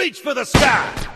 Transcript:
Reach for the sky.